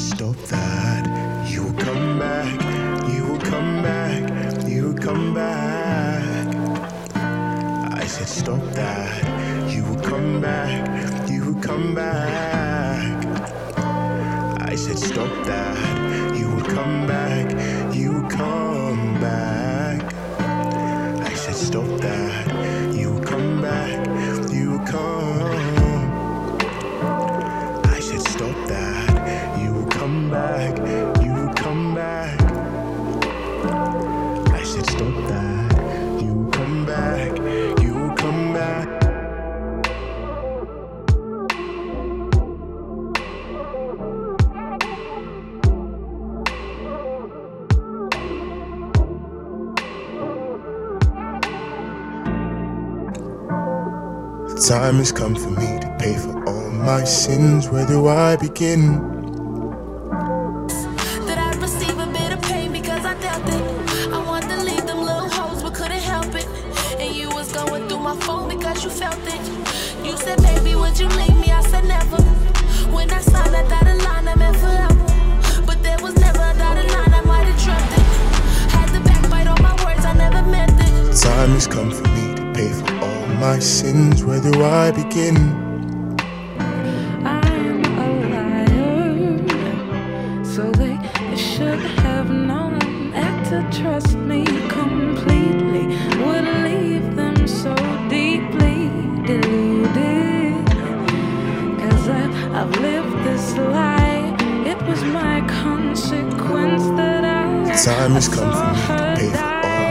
stop that. You will come back, you will come back, you will come back. I said, stop that. You will come back, you will come back. I said, stop that. You will come back, you will come back. I said, stop that. You will come back, you will come. You come back, you come back. The time has come for me to pay for all my sins. Where do I begin? The time has come for me to pay for all my sins. Where do I begin? I'm a liar, so they should have known that to trust me completely would leave them so deeply deluded. Cause I, I've lived this lie, it was my consequence that I. The time has come for me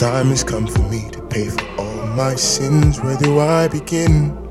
time has come for me to pay for all my sins. Where do I begin?